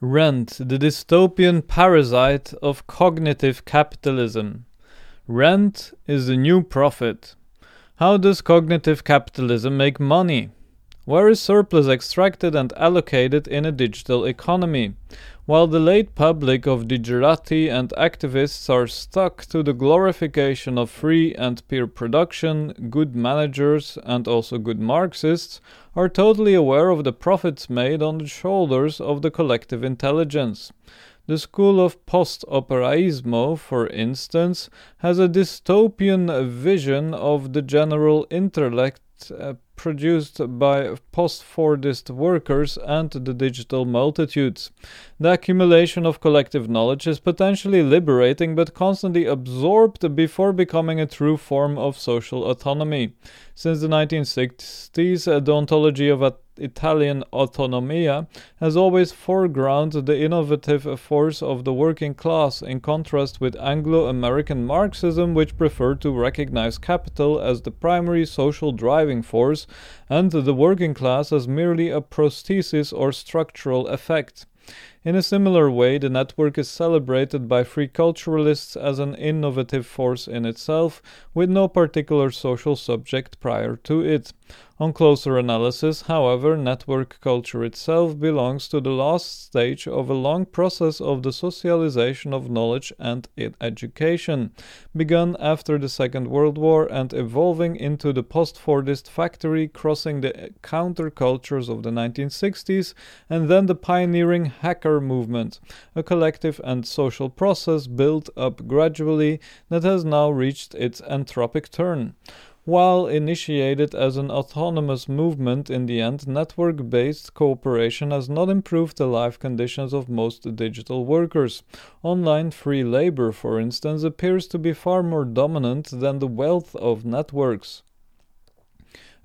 Rent, the dystopian parasite of cognitive capitalism. Rent is the new profit. How does cognitive capitalism make money? Where is surplus extracted and allocated in a digital economy? While the late public of digerati and activists are stuck to the glorification of free and peer production, good managers, and also good Marxists are totally aware of the profits made on the shoulders of the collective intelligence. The school of post-operaismo, for instance, has a dystopian vision of the general intellect uh, produced by post-Fordist workers and the digital multitudes. The accumulation of collective knowledge is potentially liberating but constantly absorbed before becoming a true form of social autonomy. Since the 1960s, the ontology of Italian autonomia has always foregrounded the innovative force of the working class, in contrast with Anglo American Marxism, which preferred to recognize capital as the primary social driving force and the working class as merely a prosthesis or structural effect. In a similar way, the network is celebrated by free culturalists as an innovative force in itself, with no particular social subject prior to it. On closer analysis, however, network culture itself belongs to the last stage of a long process of the socialization of knowledge and education, begun after the Second World War and evolving into the post-Fordist factory crossing the countercultures of the 1960s and then the pioneering hacker movement, a collective and social process built up gradually that has now reached its entropic turn. While initiated as an autonomous movement, in the end, network based cooperation has not improved the life conditions of most digital workers. Online free labor, for instance, appears to be far more dominant than the wealth of networks.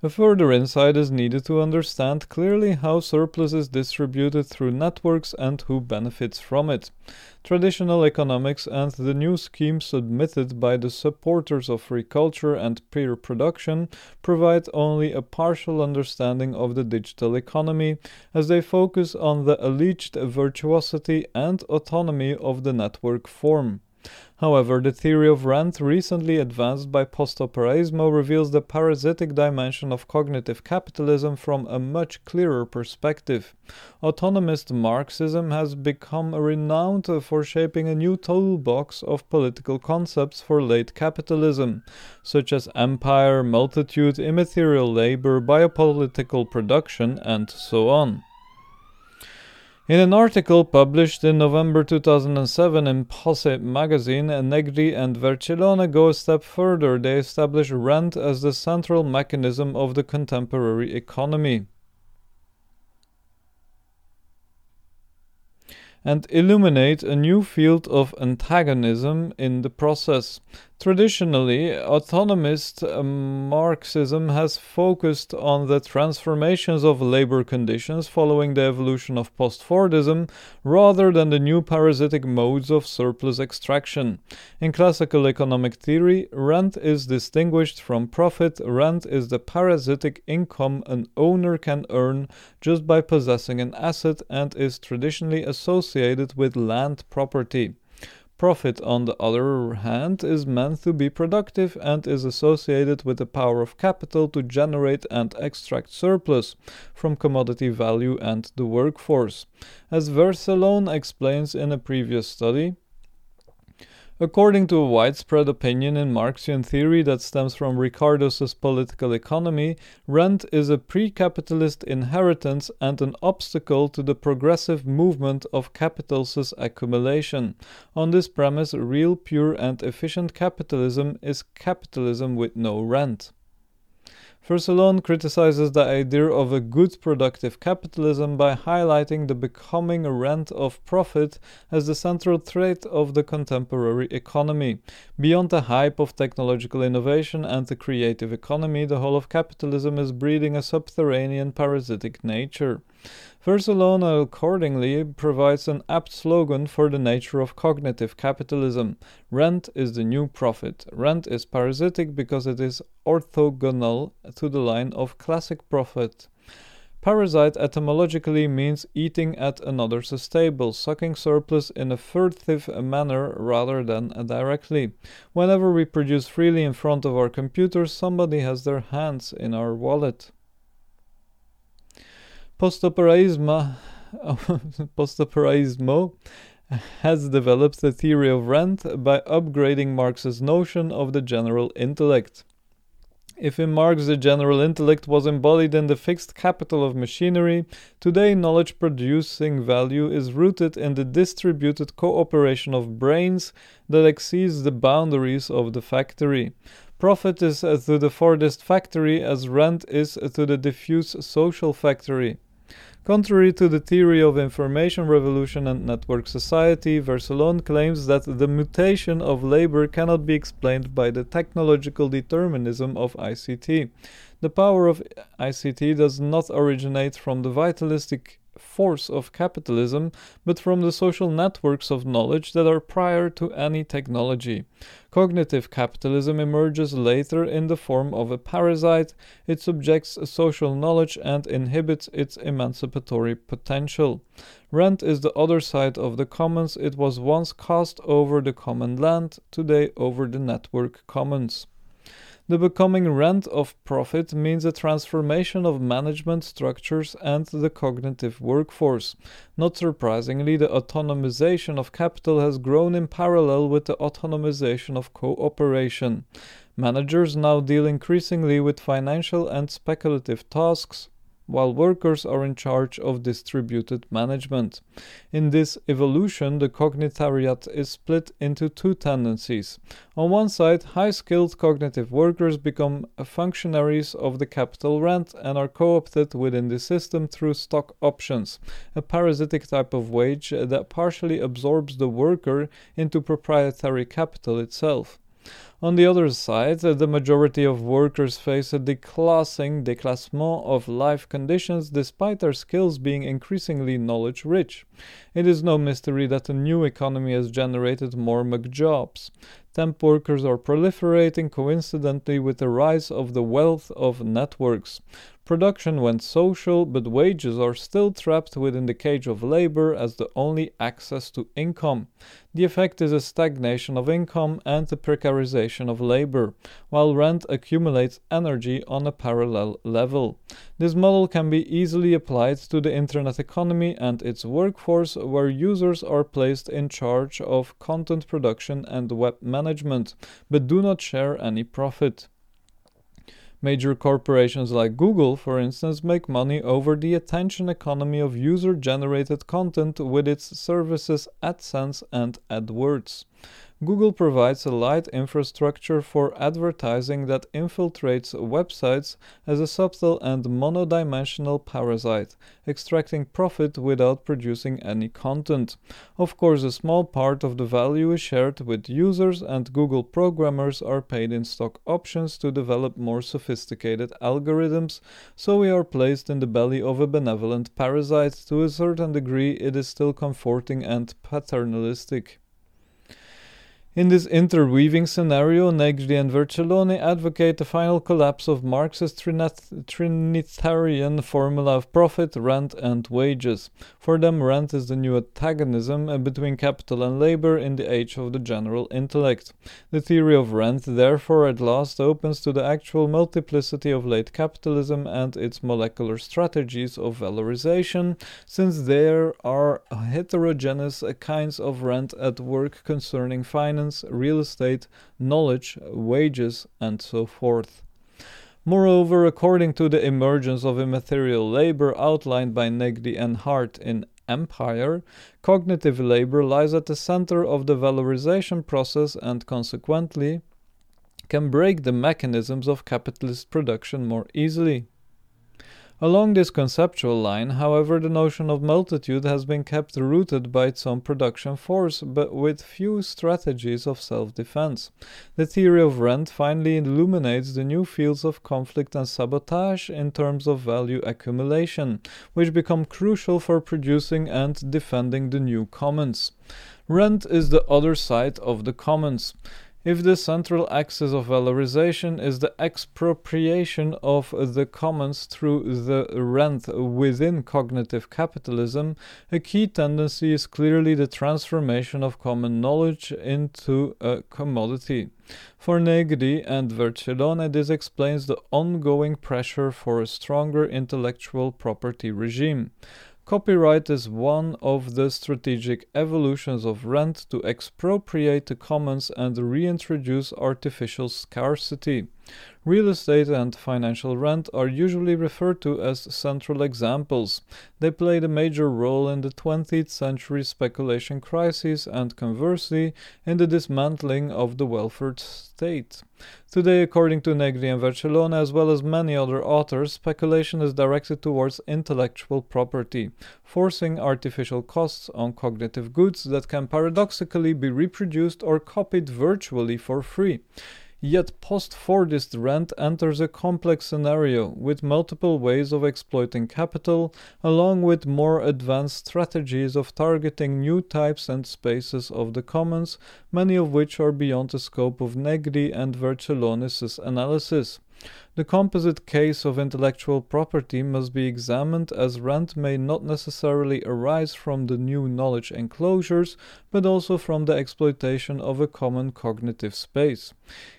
A further insight is needed to understand clearly how surplus is distributed through networks and who benefits from it. Traditional economics and the new schemes submitted by the supporters of free culture and peer production provide only a partial understanding of the digital economy, as they focus on the alleged virtuosity and autonomy of the network form. However, the theory of rent recently advanced by post-operaismo reveals the parasitic dimension of cognitive capitalism from a much clearer perspective. Autonomist Marxism has become renowned for shaping a new toolbox of political concepts for late capitalism, such as empire, multitude, immaterial labor, biopolitical production, and so on. In an article published in November 2007 in Posse magazine, Negri and Vercellone go a step further. They establish rent as the central mechanism of the contemporary economy. and illuminate a new field of antagonism in the process. Traditionally, autonomist um, Marxism has focused on the transformations of labor conditions following the evolution of post Fordism rather than the new parasitic modes of surplus extraction. In classical economic theory, rent is distinguished from profit. Rent is the parasitic income an owner can earn just by possessing an asset and is traditionally associated with land property. Profit, on the other hand, is meant to be productive and is associated with the power of capital to generate and extract surplus from commodity value and the workforce. As Vercellone explains in a previous study, According to a widespread opinion in Marxian theory that stems from Ricardo's political economy, rent is a pre capitalist inheritance and an obstacle to the progressive movement of capital's accumulation. On this premise, real, pure, and efficient capitalism is capitalism with no rent. Vercellone criticizes the idea of a good productive capitalism by highlighting the becoming rent of profit as the central trait of the contemporary economy. Beyond the hype of technological innovation and the creative economy, the whole of capitalism is breeding a subterranean parasitic nature. Vercellone accordingly provides an apt slogan for the nature of cognitive capitalism. Rent is the new profit. Rent is parasitic because it is orthogonal to the line of classic profit. Parasite etymologically means eating at another's table, sucking surplus in a furtive manner rather than directly. Whenever we produce freely in front of our computers, somebody has their hands in our wallet. Postoperaismo, postoperaismo has developed the theory of rent by upgrading Marx's notion of the general intellect. If in Marx the general intellect was embodied in the fixed capital of machinery, today knowledge producing value is rooted in the distributed cooperation of brains that exceeds the boundaries of the factory. Profit is to the Fordist factory as rent is to the diffuse social factory. Contrary to the theory of information revolution and network society, Vercellone claims that the mutation of labor cannot be explained by the technological determinism of ICT. The power of ICT does not originate from the vitalistic force of capitalism, but from the social networks of knowledge that are prior to any technology. Cognitive capitalism emerges later in the form of a parasite. It subjects social knowledge and inhibits its emancipatory potential. Rent is the other side of the commons. It was once cast over the common land, today over the network commons. The becoming rent of profit means a transformation of management structures and the cognitive workforce. Not surprisingly, the autonomization of capital has grown in parallel with the autonomization of cooperation. Managers now deal increasingly with financial and speculative tasks, while workers are in charge of distributed management. In this evolution, the cognitariat is split into two tendencies. On one side, high skilled cognitive workers become functionaries of the capital rent and are co opted within the system through stock options, a parasitic type of wage that partially absorbs the worker into proprietary capital itself. On the other side, uh, the majority of workers face a declassing déclassement of life conditions despite their skills being increasingly knowledge rich. It is no mystery that the new economy has generated more McJobs. Temp workers are proliferating coincidentally with the rise of the wealth of networks. Production went social, but wages are still trapped within the cage of labor as the only access to income. The effect is a stagnation of income and the precarization of labor, while rent accumulates energy on a parallel level. This model can be easily applied to the internet economy and its workforce, where users are placed in charge of content production and web management, but do not share any profit. Major corporations like Google, for instance, make money over the attention economy of user generated content with its services AdSense and AdWords. Google provides a light infrastructure for advertising that infiltrates websites as a subtle and monodimensional parasite, extracting profit without producing any content. Of course, a small part of the value is shared with users, and Google programmers are paid in stock options to develop more sophisticated algorithms, so we are placed in the belly of a benevolent parasite. To a certain degree, it is still comforting and paternalistic. In this interweaving scenario, Negri and Vercellone advocate the final collapse of Marx's Trinitarian formula of profit, rent, and wages. For them, rent is the new antagonism between capital and labor in the age of the general intellect. The theory of rent, therefore, at last opens to the actual multiplicity of late capitalism and its molecular strategies of valorization, since there are heterogeneous kinds of rent at work concerning finance real estate, knowledge, wages, and so forth. Moreover, according to the emergence of immaterial labor outlined by Negri and Hardt in Empire, cognitive labor lies at the center of the valorization process and consequently can break the mechanisms of capitalist production more easily. Along this conceptual line, however, the notion of multitude has been kept rooted by its own production force, but with few strategies of self defense. The theory of rent finally illuminates the new fields of conflict and sabotage in terms of value accumulation, which become crucial for producing and defending the new commons. Rent is the other side of the commons. If the central axis of valorization is the expropriation of the commons through the rent within cognitive capitalism, a key tendency is clearly the transformation of common knowledge into a commodity. For Negri and Vercellone, this explains the ongoing pressure for a stronger intellectual property regime. Copyright is one of the strategic evolutions of rent to expropriate the commons and reintroduce artificial scarcity. Real estate and financial rent are usually referred to as central examples. They played a major role in the 20th century speculation crisis and conversely in the dismantling of the welfare state. Today, according to Negri and Vercellone, as well as many other authors, speculation is directed towards intellectual property, forcing artificial costs on cognitive goods that can paradoxically be reproduced or copied virtually for free. Yet post-Fordist rent enters a complex scenario with multiple ways of exploiting capital, along with more advanced strategies of targeting new types and spaces of the commons, many of which are beyond the scope of Negri and Vercellone's analysis. The composite case of intellectual property must be examined as rent may not necessarily arise from the new knowledge enclosures, but also from the exploitation of a common cognitive space.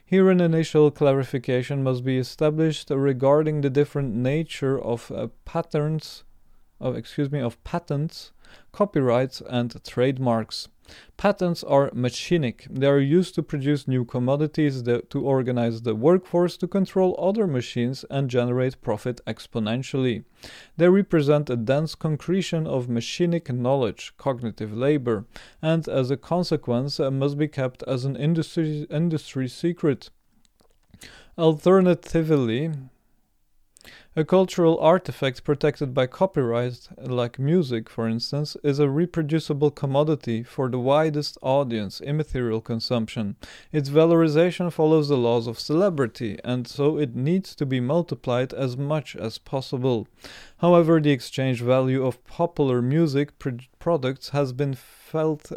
Here, an initial clarification must be established regarding the different nature of uh, patterns, of excuse me, of patents, copyrights, and trademarks. Patents are machinic. They are used to produce new commodities, to organize the workforce, to control other machines, and generate profit exponentially. They represent a dense concretion of machinic knowledge, cognitive labor, and as a consequence uh, must be kept as an industry, industry secret. Alternatively, a cultural artifact protected by copyright, like music for instance, is a reproducible commodity for the widest audience, immaterial consumption. Its valorization follows the laws of celebrity, and so it needs to be multiplied as much as possible. However, the exchange value of popular music pr- products has been felt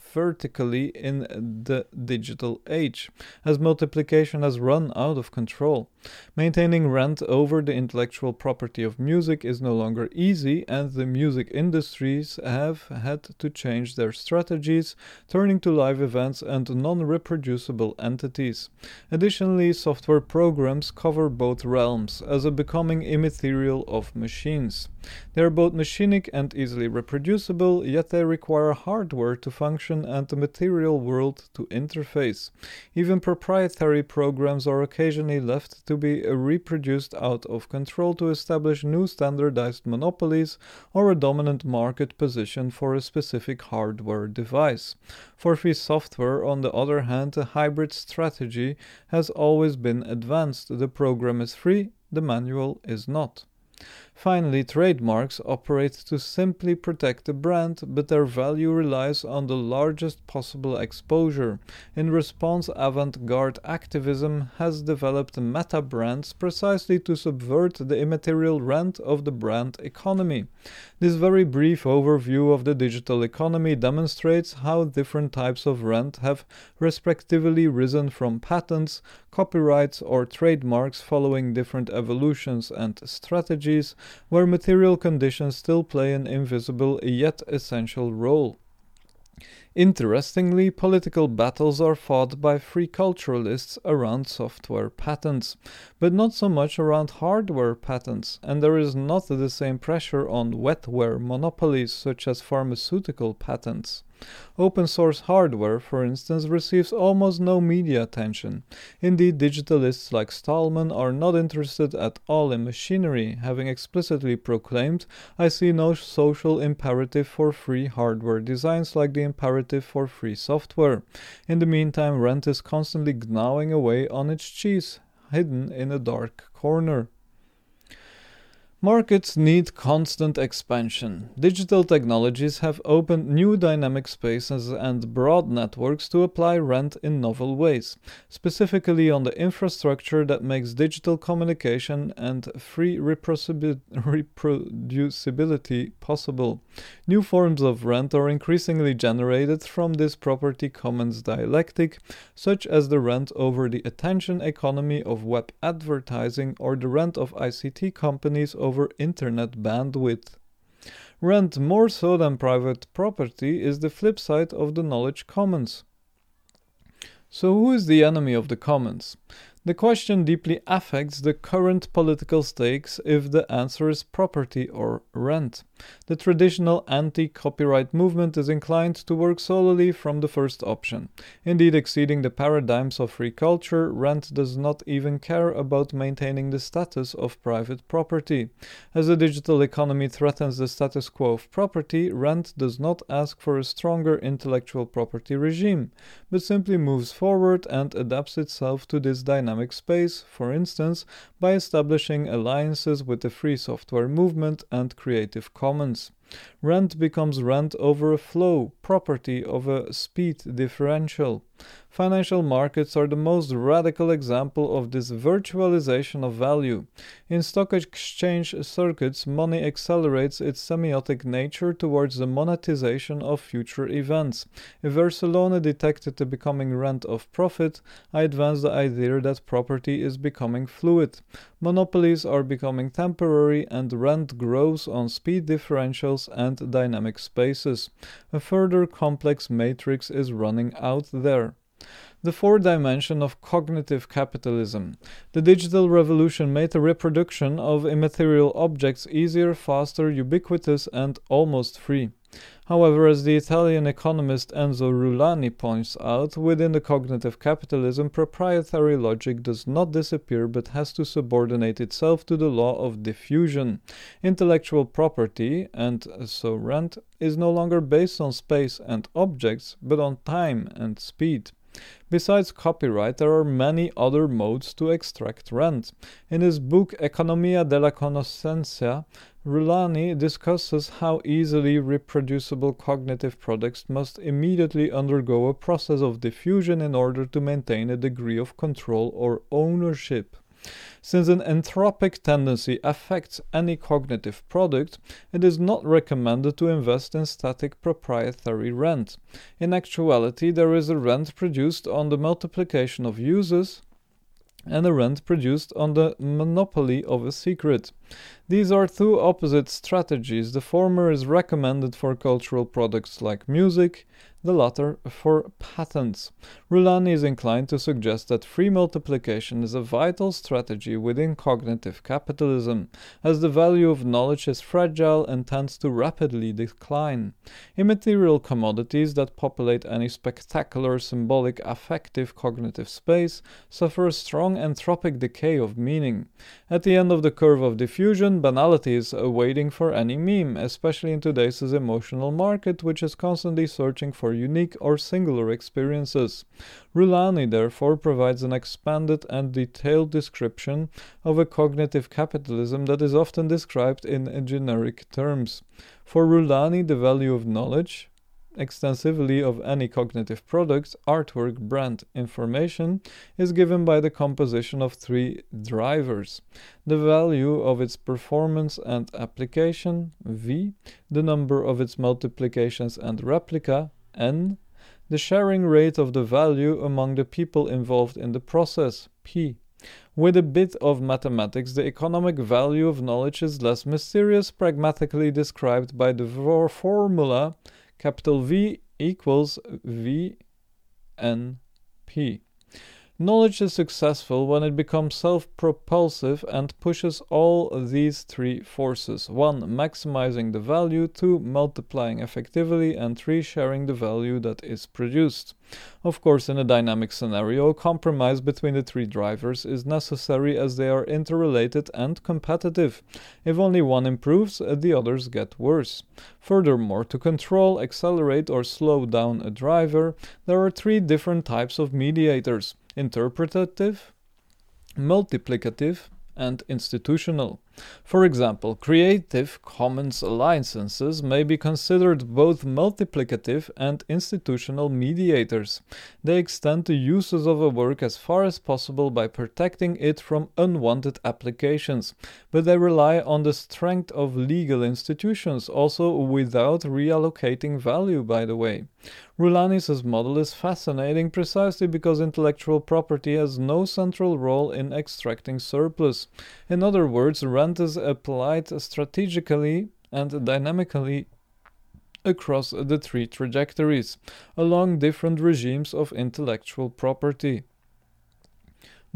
vertically in the digital age, as multiplication has run out of control. Maintaining rent over the intellectual property of music is no longer easy, and the music industries have had to change their strategies, turning to live events and non reproducible entities. Additionally, software programs cover both realms, as a becoming immaterial of machines. They are both machinic and easily reproducible, yet they require hardware to function and the material world to interface. Even proprietary programs are occasionally left to be reproduced out of control to establish new standardized monopolies or a dominant market position for a specific hardware device. For free software, on the other hand, a hybrid strategy has always been advanced. The program is free, the manual is not. Finally, trademarks operate to simply protect the brand, but their value relies on the largest possible exposure. In response, avant garde activism has developed meta brands precisely to subvert the immaterial rent of the brand economy. This very brief overview of the digital economy demonstrates how different types of rent have respectively risen from patents, copyrights, or trademarks following different evolutions and strategies where material conditions still play an invisible yet essential role. Interestingly, political battles are fought by free culturalists around software patents, but not so much around hardware patents, and there is not the same pressure on wetware monopolies such as pharmaceutical patents. Open source hardware, for instance, receives almost no media attention. Indeed, digitalists like Stallman are not interested at all in machinery, having explicitly proclaimed, I see no social imperative for free hardware designs like the imperative for free software. In the meantime, Rent is constantly gnawing away on its cheese, hidden in a dark corner. Markets need constant expansion. Digital technologies have opened new dynamic spaces and broad networks to apply rent in novel ways, specifically on the infrastructure that makes digital communication and free reproducibility possible. New forms of rent are increasingly generated from this property commons dialectic, such as the rent over the attention economy of web advertising or the rent of ICT companies over internet bandwidth. Rent, more so than private property, is the flip side of the knowledge commons. So, who is the enemy of the commons? The question deeply affects the current political stakes if the answer is property or rent. The traditional anti copyright movement is inclined to work solely from the first option. Indeed, exceeding the paradigms of free culture, rent does not even care about maintaining the status of private property. As the digital economy threatens the status quo of property, rent does not ask for a stronger intellectual property regime, but simply moves forward and adapts itself to this dynamic space, for instance, by establishing alliances with the free software movement and Creative Commons. Rent becomes rent over a flow, property of a speed differential. Financial markets are the most radical example of this virtualization of value. In stock exchange circuits, money accelerates its semiotic nature towards the monetization of future events. If Vercellone detected the becoming rent of profit, I advance the idea that property is becoming fluid. Monopolies are becoming temporary and rent grows on speed and dynamic spaces. A further complex matrix is running out there. The fourth dimension of cognitive capitalism. The digital revolution made the reproduction of immaterial objects easier, faster, ubiquitous, and almost free. However, as the Italian economist Enzo Rullani points out, within the cognitive capitalism, proprietary logic does not disappear but has to subordinate itself to the law of diffusion. Intellectual property, and so rent, is no longer based on space and objects, but on time and speed. Besides copyright, there are many other modes to extract rent. In his book Economia della Conoscenza, Rullani discusses how easily reproducible cognitive products must immediately undergo a process of diffusion in order to maintain a degree of control or ownership. Since an entropic tendency affects any cognitive product, it is not recommended to invest in static proprietary rent. In actuality, there is a rent produced on the multiplication of uses and a rent produced on the monopoly of a secret. These are two opposite strategies. The former is recommended for cultural products like music, the latter for patents. Rullani is inclined to suggest that free multiplication is a vital strategy within cognitive capitalism, as the value of knowledge is fragile and tends to rapidly decline. Immaterial commodities that populate any spectacular, symbolic, affective cognitive space suffer a strong entropic decay of meaning. At the end of the curve of diffusion, banality is uh, waiting for any meme, especially in today's emotional market, which is constantly searching for unique or singular experiences. Rullani therefore provides an expanded and detailed description of a cognitive capitalism that is often described in generic terms. For Rullani, the value of knowledge, extensively of any cognitive product, artwork, brand, information is given by the composition of three drivers the value of its performance and application, V, the number of its multiplications and replica, N, the sharing rate of the value among the people involved in the process, P. With a bit of mathematics, the economic value of knowledge is less mysterious, pragmatically described by the formula capital V equals V N P. Knowledge is successful when it becomes self propulsive and pushes all these three forces 1. Maximizing the value, 2. Multiplying effectively, and 3. Sharing the value that is produced. Of course, in a dynamic scenario, a compromise between the three drivers is necessary as they are interrelated and competitive. If only one improves, the others get worse. Furthermore, to control, accelerate, or slow down a driver, there are three different types of mediators interpretative, multiplicative, and institutional. For example, Creative Commons licenses may be considered both multiplicative and institutional mediators. They extend the uses of a work as far as possible by protecting it from unwanted applications, but they rely on the strength of legal institutions also without reallocating value, by the way. Rullani's model is fascinating precisely because intellectual property has no central role in extracting surplus. In other words, rent is applied strategically and dynamically across the three trajectories, along different regimes of intellectual property.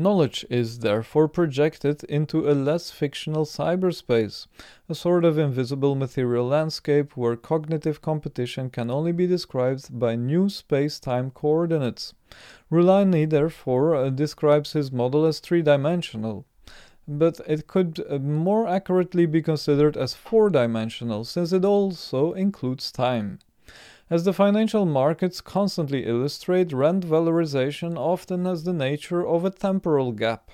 Knowledge is therefore projected into a less fictional cyberspace, a sort of invisible material landscape where cognitive competition can only be described by new space time coordinates. Rullani therefore uh, describes his model as three dimensional, but it could uh, more accurately be considered as four dimensional since it also includes time. As the financial markets constantly illustrate, rent valorization often has the nature of a temporal gap.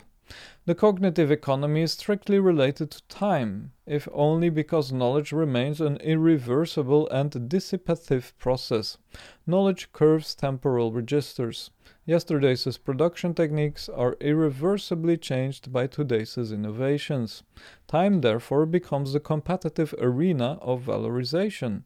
The cognitive economy is strictly related to time, if only because knowledge remains an irreversible and dissipative process. Knowledge curves temporal registers. Yesterday's production techniques are irreversibly changed by today's innovations. Time, therefore, becomes the competitive arena of valorization.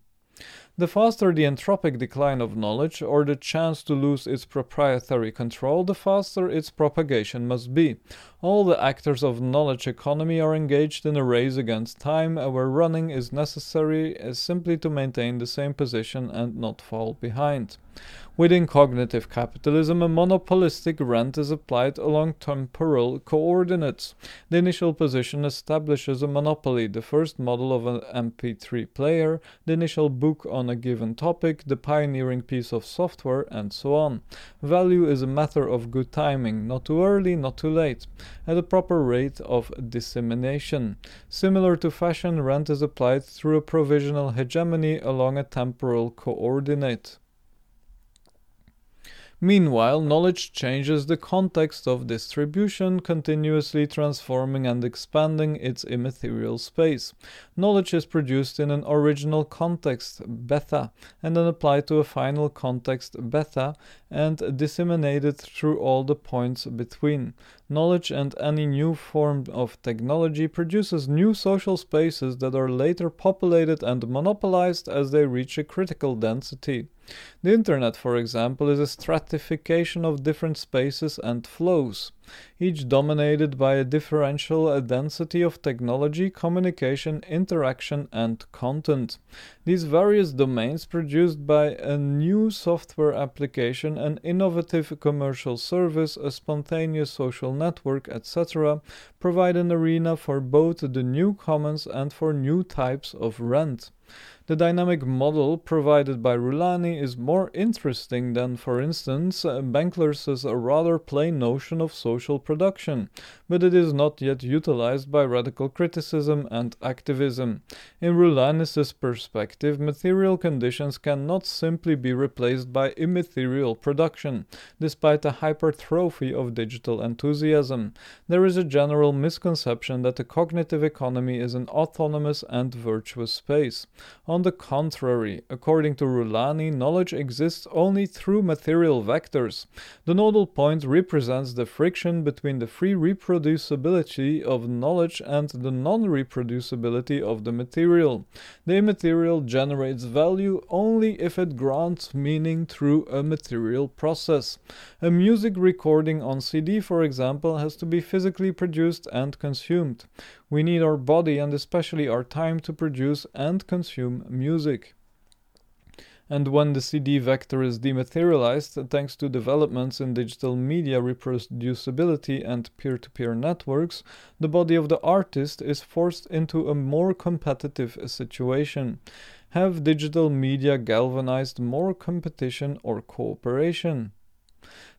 The faster the entropic decline of knowledge, or the chance to lose its proprietary control, the faster its propagation must be. All the actors of knowledge economy are engaged in a race against time, where running is necessary uh, simply to maintain the same position and not fall behind. Within cognitive capitalism, a monopolistic rent is applied along temporal coordinates. The initial position establishes a monopoly, the first model of an MP3 player, the initial book on a given topic, the pioneering piece of software, and so on. Value is a matter of good timing, not too early, not too late, at a proper rate of dissemination. Similar to fashion, rent is applied through a provisional hegemony along a temporal coordinate. Meanwhile, knowledge changes the context of distribution, continuously transforming and expanding its immaterial space. Knowledge is produced in an original context, beta, and then applied to a final context, beta, and disseminated through all the points between. Knowledge and any new form of technology produces new social spaces that are later populated and monopolized as they reach a critical density. The internet, for example, is a stratification of different spaces and flows each dominated by a differential density of technology, communication, interaction, and content. These various domains produced by a new software application, an innovative commercial service, a spontaneous social network, etc., provide an arena for both the new commons and for new types of rent. The dynamic model provided by Rullani is more interesting than, for instance, Benkler's rather plain notion of social production, but it is not yet utilized by radical criticism and activism. In Rullani's perspective, material conditions cannot simply be replaced by immaterial production, despite the hypertrophy of digital enthusiasm. There is a general misconception that the cognitive economy is an autonomous and virtuous space. On the contrary, according to Rullani, knowledge exists only through material vectors. The nodal point represents the friction between the free reproducibility of knowledge and the non reproducibility of the material. The immaterial generates value only if it grants meaning through a material process. A music recording on CD, for example, has to be physically produced and consumed. We need our body and especially our time to produce and consume music. And when the CD vector is dematerialized, thanks to developments in digital media reproducibility and peer to peer networks, the body of the artist is forced into a more competitive situation. Have digital media galvanized more competition or cooperation?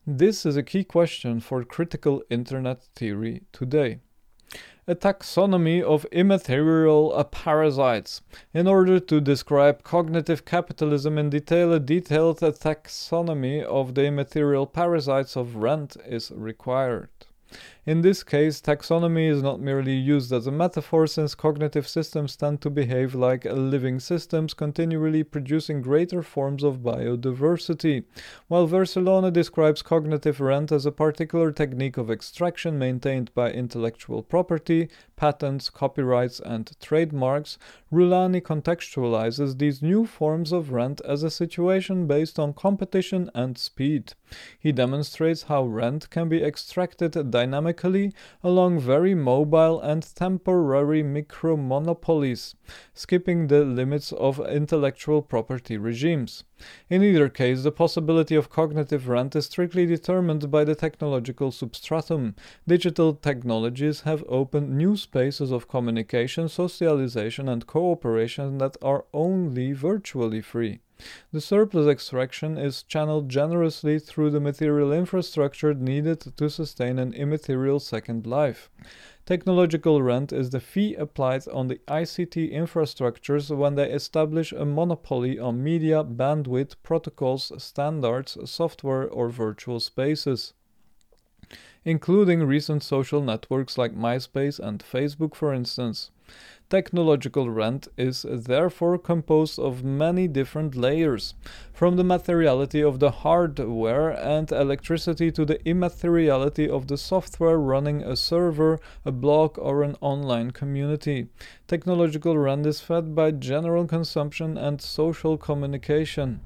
This is a key question for critical internet theory today a taxonomy of immaterial parasites. In order to describe cognitive capitalism in detail, a detailed taxonomy of the immaterial parasites of rent is required. In this case, taxonomy is not merely used as a metaphor, since cognitive systems tend to behave like living systems, continually producing greater forms of biodiversity. While Vercellone describes cognitive rent as a particular technique of extraction maintained by intellectual property, patents, copyrights, and trademarks, Rullani contextualizes these new forms of rent as a situation based on competition and speed. He demonstrates how rent can be extracted dynamically along very mobile and temporary micro monopolies, skipping the limits of intellectual property regimes. In either case, the possibility of cognitive rent is strictly determined by the technological substratum. Digital technologies have opened new spaces of communication, socialization, and cooperation that are only virtually free. The surplus extraction is channeled generously through the material infrastructure needed to sustain an immaterial second life. Technological rent is the fee applied on the ICT infrastructures when they establish a monopoly on media, bandwidth, protocols, standards, software, or virtual spaces including recent social networks like MySpace and Facebook, for instance. Technological rent is therefore composed of many different layers, from the materiality of the hardware and electricity to the immateriality of the software running a server, a blog, or an online community. Technological rent is fed by general consumption and social communication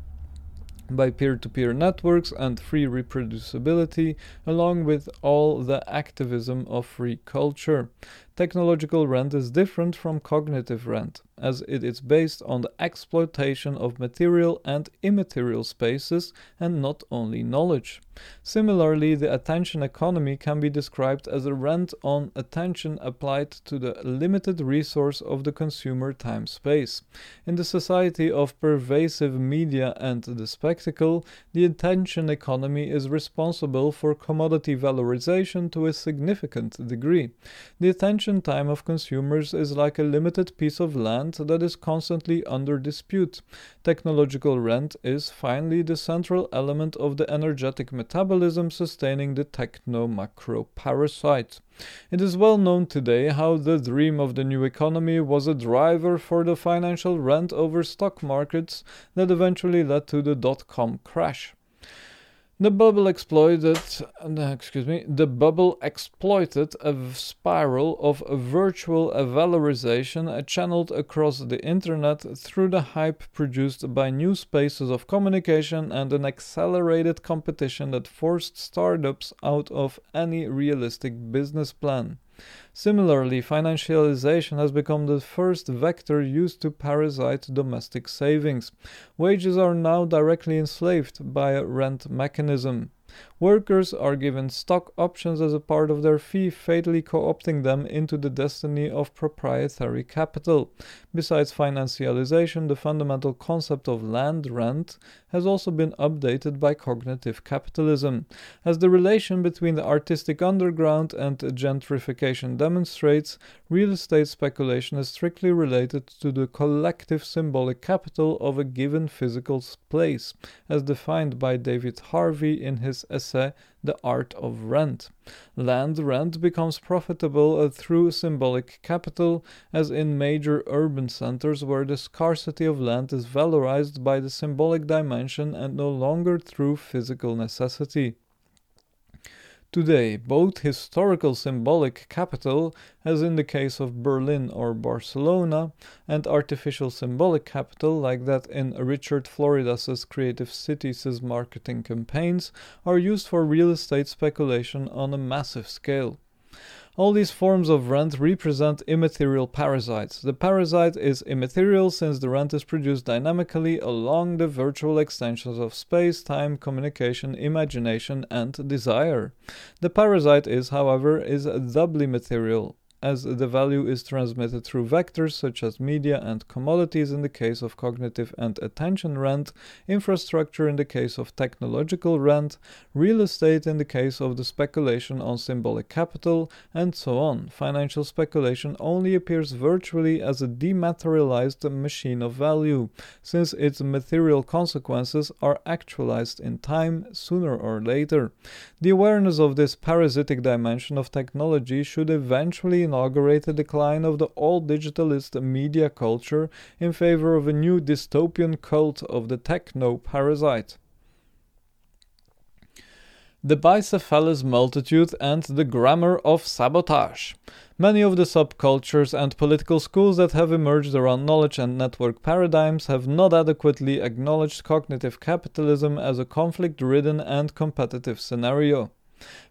by peer to peer networks and free reproducibility, along with all the activism of free culture. Technological rent is different from cognitive rent, as it is based on the exploitation of material and immaterial spaces and not only knowledge. Similarly, the attention economy can be described as a rent on attention applied to the limited resource of the consumer time space. In the society of pervasive media and the spectacle, the attention economy is responsible for commodity valorization to a significant degree. The attention time of consumers is like a limited piece of land that is constantly under dispute. Technological rent is finally the central element of the energetic metabolism sustaining the techno macro parasite. It is well known today how the dream of the new economy was a driver for the financial rent over stock markets that eventually led to the dot com crash. The bubble exploited, uh, excuse me, the bubble exploited a spiral of virtual valorization uh, channeled across the internet through the hype produced by new spaces of communication and an accelerated competition that forced startups out of any realistic business plan. Similarly, financialization has become the first vector used to parasite domestic savings. Wages are now directly enslaved by a rent mechanism. Workers are given stock options as a part of their fee, fatally co opting them into the destiny of proprietary capital. Besides financialization, the fundamental concept of land rent has also been updated by cognitive capitalism. As the relation between the artistic underground and gentrification demonstrates, real estate speculation is strictly related to the collective symbolic capital of a given physical place, as defined by David Harvey in his essay Say the Art of Rent. Land rent becomes profitable uh, through symbolic capital, as in major urban centers where the scarcity of land is valorized by the symbolic dimension and no longer through physical necessity. Today, both historical symbolic capital, as in the case of Berlin or Barcelona, and artificial symbolic capital, like that in Richard Florida's Creative Cities' marketing campaigns, are used for real estate speculation on a massive scale. All these forms of rent represent immaterial parasites. The parasite is immaterial since the rent is produced dynamically along the virtual extensions of space, time, communication, imagination, and desire. The parasite is, however, is doubly material as the value is transmitted through vectors such as media and commodities in the case of cognitive and attention rent, infrastructure in the case of technological rent, real estate in the case of the speculation on symbolic capital, and so on. Financial speculation only appears virtually as a dematerialized machine of value, since its material consequences are actualized in time sooner or later. The awareness of this parasitic dimension of technology should eventually inaugurate a decline of the old digitalist media culture in favor of a new dystopian cult of the techno parasite. The bicephalous multitude and the grammar of sabotage. Many of the subcultures and political schools that have emerged around knowledge and network paradigms have not adequately acknowledged cognitive capitalism as a conflict ridden and competitive scenario.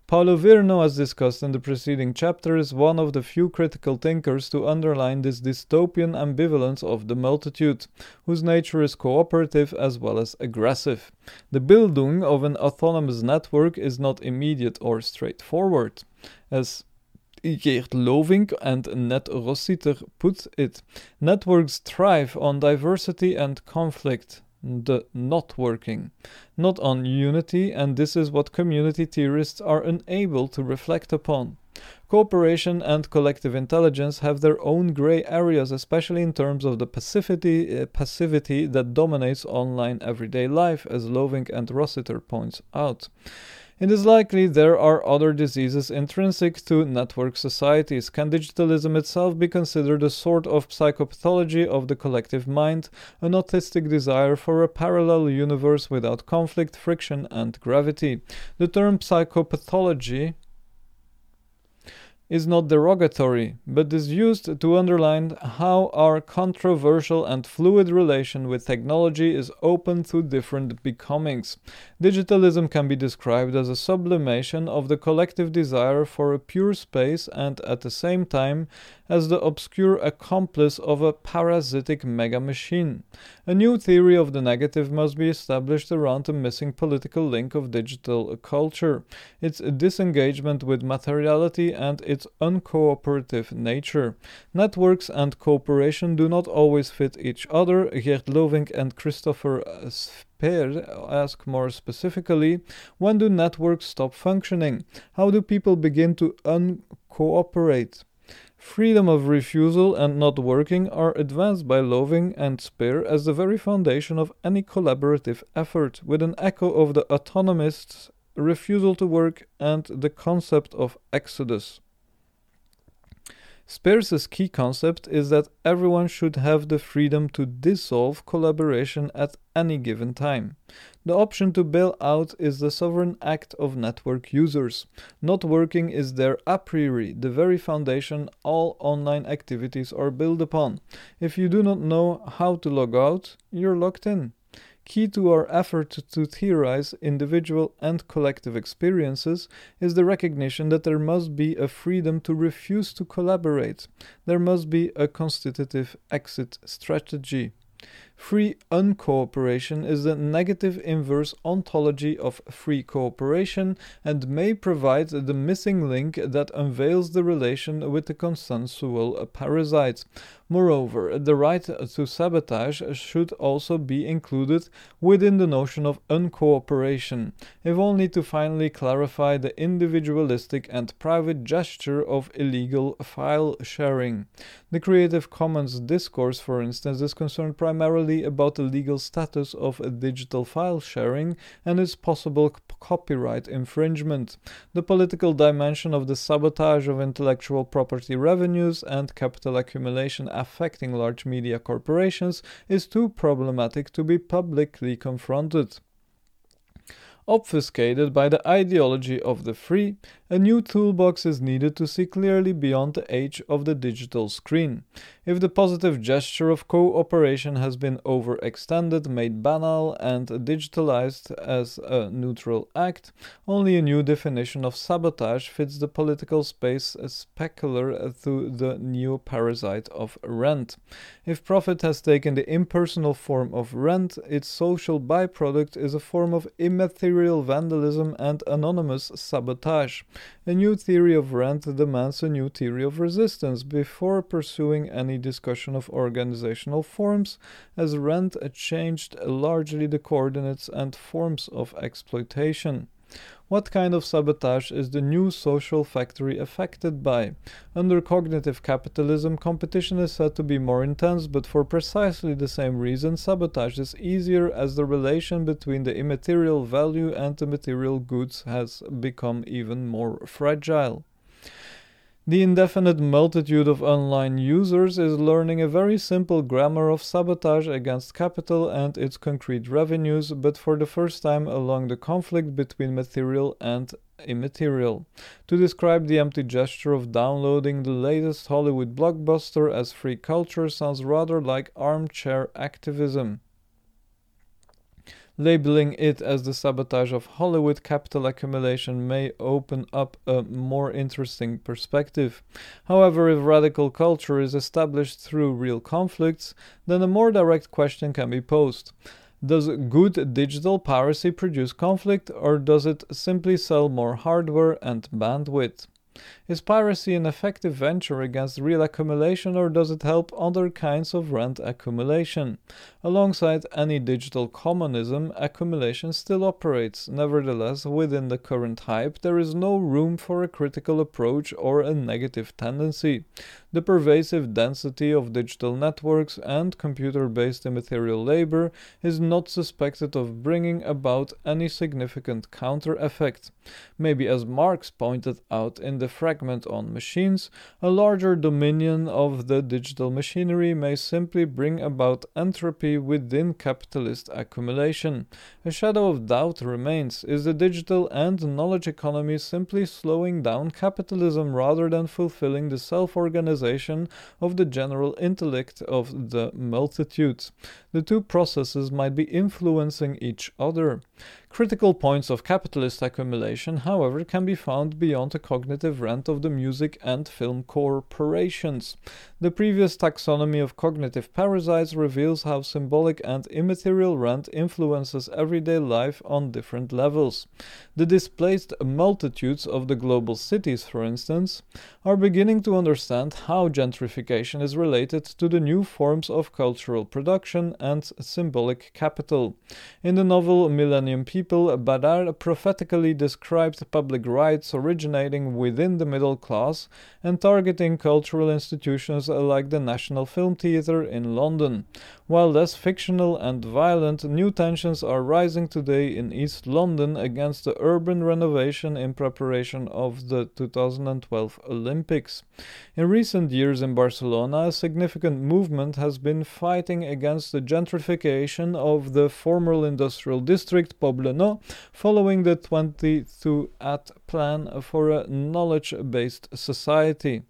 Paolo Virno, as discussed in the preceding chapter, is one of the few critical thinkers to underline this dystopian ambivalence of the multitude, whose nature is cooperative as well as aggressive. The Bildung of an autonomous network is not immediate or straightforward. As Geert Lovink and Ned Rossiter put it, networks thrive on diversity and conflict the not working, not on unity, and this is what community theorists are unable to reflect upon. Cooperation and collective intelligence have their own gray areas, especially in terms of the passivity, uh, passivity that dominates online everyday life, as Lovink and Rossiter points out. It is likely there are other diseases intrinsic to network societies. Can digitalism itself be considered a sort of psychopathology of the collective mind, an autistic desire for a parallel universe without conflict, friction, and gravity? The term psychopathology is not derogatory, but is used to underline how our controversial and fluid relation with technology is open to different becomings. Digitalism can be described as a sublimation of the collective desire for a pure space and at the same time as the obscure accomplice of a parasitic mega machine. A new theory of the negative must be established around the missing political link of digital culture, its disengagement with materiality, and its uncooperative nature. Networks and cooperation do not always fit each other. Geert Lovink and Christopher uh, Spehr ask more specifically when do networks stop functioning? How do people begin to uncooperate? Freedom of refusal and not working are advanced by Lovink and Spehr as the very foundation of any collaborative effort, with an echo of the autonomists' refusal to work and the concept of exodus. Spehr's key concept is that everyone should have the freedom to dissolve collaboration at any given time. The option to bail out is the sovereign act of network users. Not working is their a priori, the very foundation all online activities are built upon. If you do not know how to log out, you're locked in. Key to our effort to theorize individual and collective experiences is the recognition that there must be a freedom to refuse to collaborate. There must be a constitutive exit strategy. Free uncooperation is the negative inverse ontology of free cooperation and may provide the missing link that unveils the relation with the consensual parasite. Moreover, the right to sabotage should also be included within the notion of uncooperation, if only to finally clarify the individualistic and private gesture of illegal file sharing. The Creative Commons discourse, for instance, is concerned primarily about the legal status of digital file sharing and its possible copyright infringement, the political dimension of the sabotage of intellectual property revenues and capital accumulation affecting large media corporations is too problematic to be publicly confronted. Obfuscated by the ideology of the free, a new toolbox is needed to see clearly beyond the age of the digital screen. If the positive gesture of cooperation has been overextended, made banal, and digitalized as a neutral act, only a new definition of sabotage fits the political space specular through the new parasite of rent. If profit has taken the impersonal form of rent, its social byproduct is a form of immaterial material vandalism and anonymous sabotage. A new theory of rent demands a new theory of resistance before pursuing any discussion of organizational forms, as rent changed largely the coordinates and forms of exploitation. What kind of sabotage is the new social factory affected by? Under cognitive capitalism, competition is said to be more intense, but for precisely the same reason, sabotage is easier as the relation between the immaterial value and the material goods has become even more fragile. The indefinite multitude of online users is learning a very simple grammar of sabotage against capital and its concrete revenues, but for the first time along the conflict between material and immaterial. To describe the empty gesture of downloading the latest Hollywood blockbuster as free culture sounds rather like armchair activism. Labeling it as the sabotage of Hollywood capital accumulation may open up a more interesting perspective. However, if radical culture is established through real conflicts, then a more direct question can be posed. Does good digital piracy produce conflict, or does it simply sell more hardware and bandwidth? Is piracy an effective venture against real accumulation or does it help other kinds of rent accumulation? Alongside any digital communism, accumulation still operates. Nevertheless, within the current hype, there is no room for a critical approach or a negative tendency. The pervasive density of digital networks and computer based immaterial labor is not suspected of bringing about any significant counter effect. Maybe, as Marx pointed out in the fragment on machines, a larger dominion of the digital machinery may simply bring about entropy within capitalist accumulation. A shadow of doubt remains is the digital and knowledge economy simply slowing down capitalism rather than fulfilling the self organization? of the general intellect of the multitude. The two processes might be influencing each other. Critical points of capitalist accumulation, however, can be found beyond the cognitive rent of the music and film corporations. The previous taxonomy of cognitive parasites reveals how symbolic and immaterial rent influences everyday life on different levels. The displaced multitudes of the global cities, for instance, are beginning to understand how gentrification is related to the new forms of cultural production and symbolic capital. In the novel Millennium People, Ballard prophetically described public rights originating within the middle class and targeting cultural institutions Uh, like the National Film Theatre in London. While less fictional and violent, new tensions are rising today in East London against the urban renovation in preparation of the 2012 Olympics. In recent years in Barcelona, a significant movement has been fighting against the gentrification of the former industrial district Poblenou following the 22 at plan for a knowledge based society.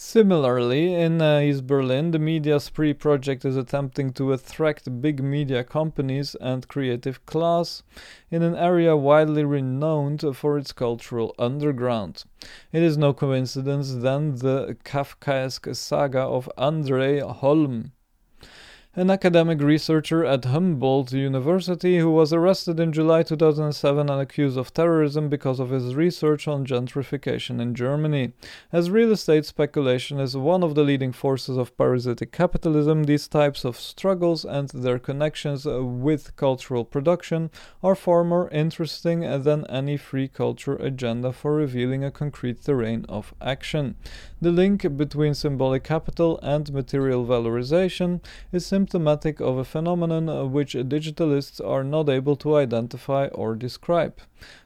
Similarly, in uh, East Berlin, the Media Spree project is attempting to attract big media companies and creative class in an area widely renowned for its cultural underground. It is no coincidence then the Kafkaesque saga of Andrei Holm an academic researcher at Humboldt University who was arrested in July 2007 and accused of terrorism because of his research on gentrification in Germany. As real estate speculation is one of the leading forces of parasitic capitalism, these types of struggles and their connections with cultural production are far more interesting than any free culture agenda for revealing a concrete terrain of action. The link between symbolic capital and material valorization is symptomatic of a phenomenon which digitalists are not able to identify or describe.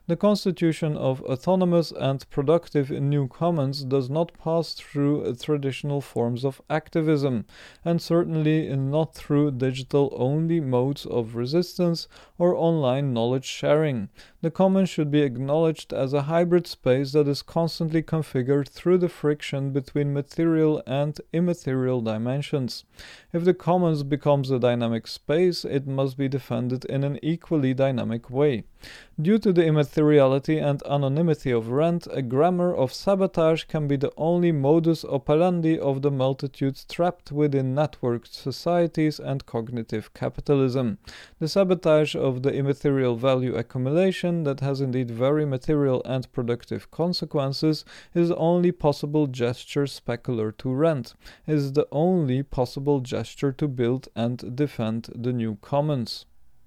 The constitution of autonomous and productive new commons does not pass through traditional forms of activism, and certainly not through digital only modes of resistance or online knowledge sharing. The commons should be acknowledged as a hybrid space that is constantly configured through the friction between material and immaterial dimensions. If the commons becomes a dynamic space, it must be defended in an equally dynamic way. Due to the immaterial immateriality and anonymity of rent, a grammar of sabotage can be the only modus operandi of the multitudes trapped within networked societies and cognitive capitalism. The sabotage of the immaterial value accumulation, that has indeed very material and productive consequences, is the only possible gesture specular to rent, is the only possible gesture to build and defend the new commons.